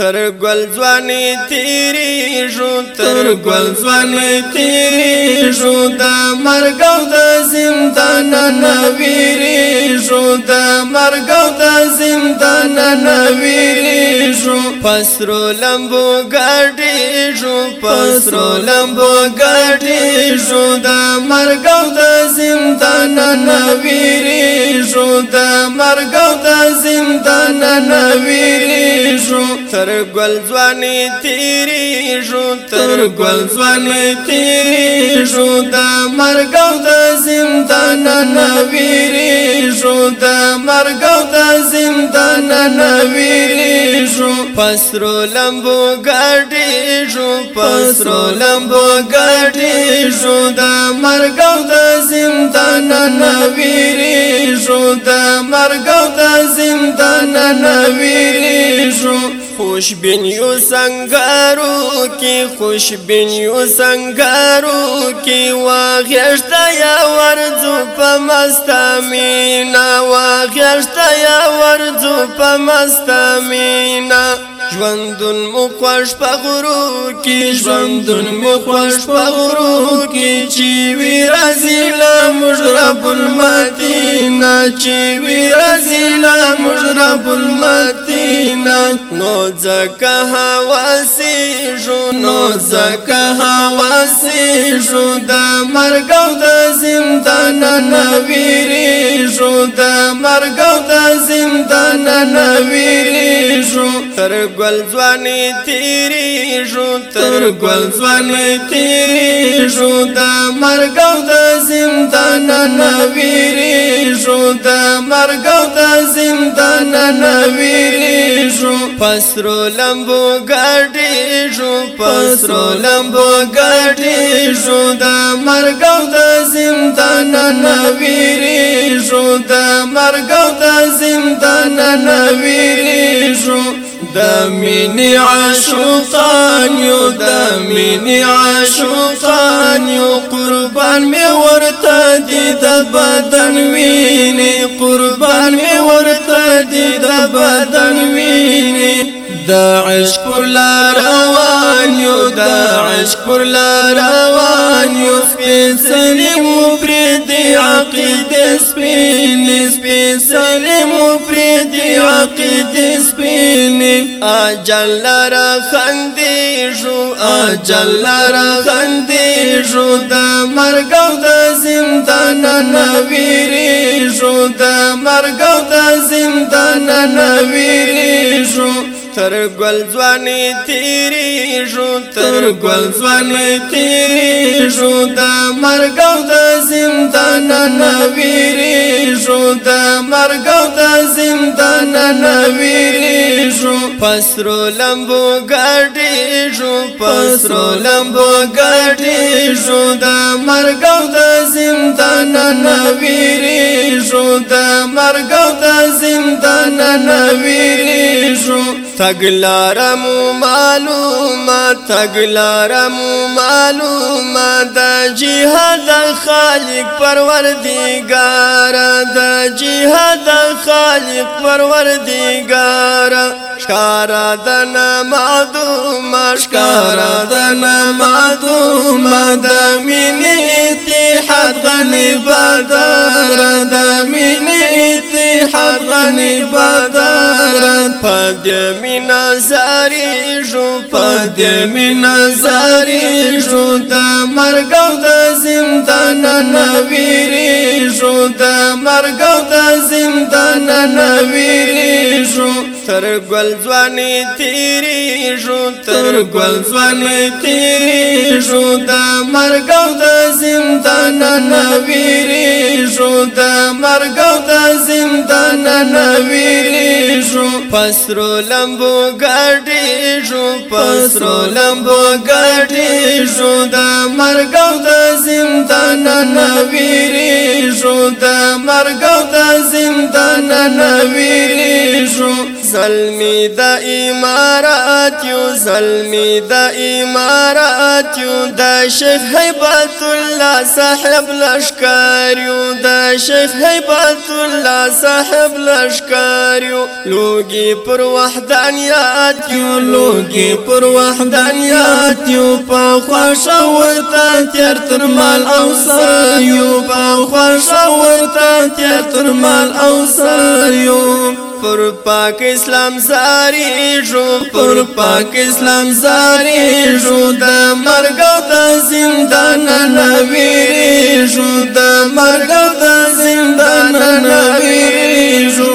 تر گل ځواني تیری جو تر گل ځواني تیری جو د مرګ او د زندان نویری جو د مرګ او د زندان نویری جو پسرو لمبو ګاډي جو پسرو لمبو ګاډي جو د مرګ او د زندان نویری جو د مرګ او د زندان نویری تیریږو تر ګل ځواني تیریږو تر ګل ځواني تیریږو د مرګ او د زندان نه ویریږو د مرګ او د زندان نه ویریږو پسرو لمبو ګاډیږو پسرو لمبو ګاډیږو د مرګ او د زندان نه ویریږو د مرګ او د زندان نه ویریږو خوشبین یو سنگارو کی خوشبین یو سنگارو کی واغشتا یا ورزو پمستامینا واغشتا یا ورزو پمستامینا ژوندون مو خوش په غرو کې ژوندون مو خوش په غرو کې چې وی راځي لا مجرب المدینه چې وی راځي رب المدینه نو زکه حواسی جو نو زکه حواسی جو د مرګ او د زندان نویری جو د مرګ او د زندان نویری جو تر ګل ځواني تیری جو تر ګل ځواني تیری جو د مرګ او د زندان نویری جو د مرګ او د زندان نویری جو پسرو لمبو گاڑی جو پسرو لمبو گاڑی جو دا مرگو دا زندان نویری جو دا مرگو دا زندان نویری جو دا منی عاشقان یو دا منی عاشقان یو قربان می ورته دی د بدن وی بدن ویني دا عشق پر روان یو دا عشق پر روان یو سپېڅلې مو پرې دی عقیدې سپېلې سپېڅلې مو پرې دی عقیدې سپېلې اجل را خندې شو اجل را خندې شو د مرګ او د زندان نه ویری شو د مرګ او د زندان نویلی شو تر گل ځواني تیری شو تر گل ځواني تیری شو د مرګ او د زندان نویری شو د مرګ او د زندان نویری شو پسرو لمبو ګاډي شو پسرو لمبو ګاډي شو د مرګ او د زندان نویری شو د مرګ او د زندان نویری شو تګلارم معلومه تګلارم معلومه د جهاد خالق پروردگار د جهاد خالق پروردگار شکارا د نمادو مشکارا د نمادو مدمنه اتحاد غنی بدر د مینې اتحاد غنی بدر پد مینا زاری جو پد مینا زاری جو د مرګ د زندان نویری جو د مرګ د زندان نویری جو تر ګل ځواني تیری جو تر ګل ځواني تیری شو د مرګ او د زندان نه ویری شو د مرګ او د زندان نه ویری شو پسرو لمبو ګاډي شو پسرو لمبو ګاډي شو د مرګ او د زندان نه ویری شو د مرګ او د زندان نه ویری شو زلمی د امارات یو زلمی د امارات یو د شیخ هیبت الله صاحب لشکار یو د شیخ هیبت الله صاحب لشکار یو لوګي پر وحدانيات یو لوګي پر وحدانيات یو په خوش ورته تر تر مال او یو په خوش ورته تر تر مال او یو پر پاک اسلام زاری جو پر پاک اسلام زاری جو د مرګ د زندان نه ویری جو د مرګ د زندان نه ویری جو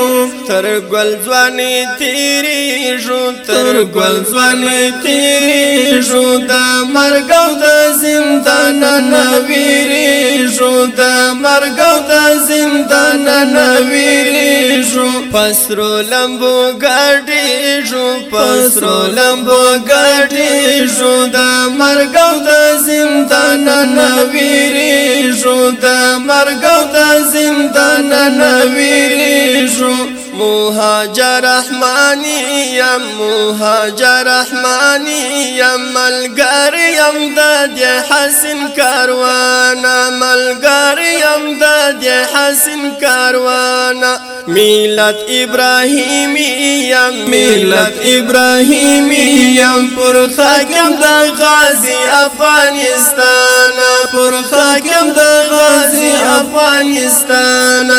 تر ګل ځواني تیری شو تر ګل ځواني تیری شو د مرګ او د زندان نویری شو د مرګ او د زندان نویری شو پسرو لمبو ګاډي شو پسرو لمبو ګاډي شو د مرګ او د زندان نویری شو د مرګ او د زندان نویری شو مهاجر رحماني يا مهاجر رحماني يا ملګر يم د دې حسن کاروانا ملګر يم د دې حسن کاروانا ميلاد ابراهيمي يا ملت ابراهیمی یم پر خاکم د غازی افغانستان پر خاکم د غازی افغانستان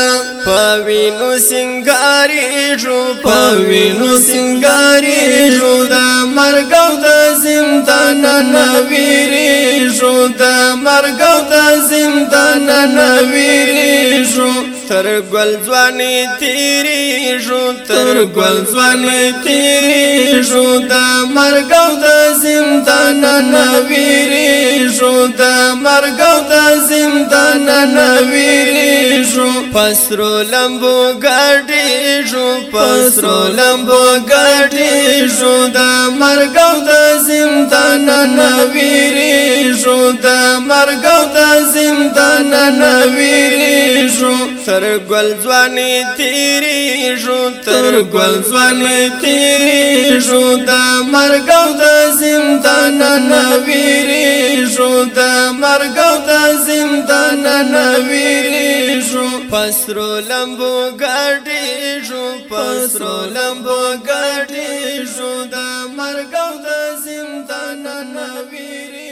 پوینو سنگاری جو پوینو سنگاری جو د مرګ د زندان نویری جو د مرګ د زندان نویری جو تر ګل ځواني تیری شو تر ګل ځواني تیری شو د مرګ او د زندان نویری شو د مرګ او د زندان نویری شو پسرو لمبو ګاډي شو پسرو لمبو ګاډي شو د مرګ او د زندان نویری شو د مرګ او د زندان نویری شو تر ګل ځواني تیری شو تر ګل ځواني تیری شو د مرګ او د زندان زندان نویری شو د مرګ او د زندان نویری شو پسرو لمبو ګاډي شو پسرو لمبو ګاډي شو د مرګ او د زندان نویری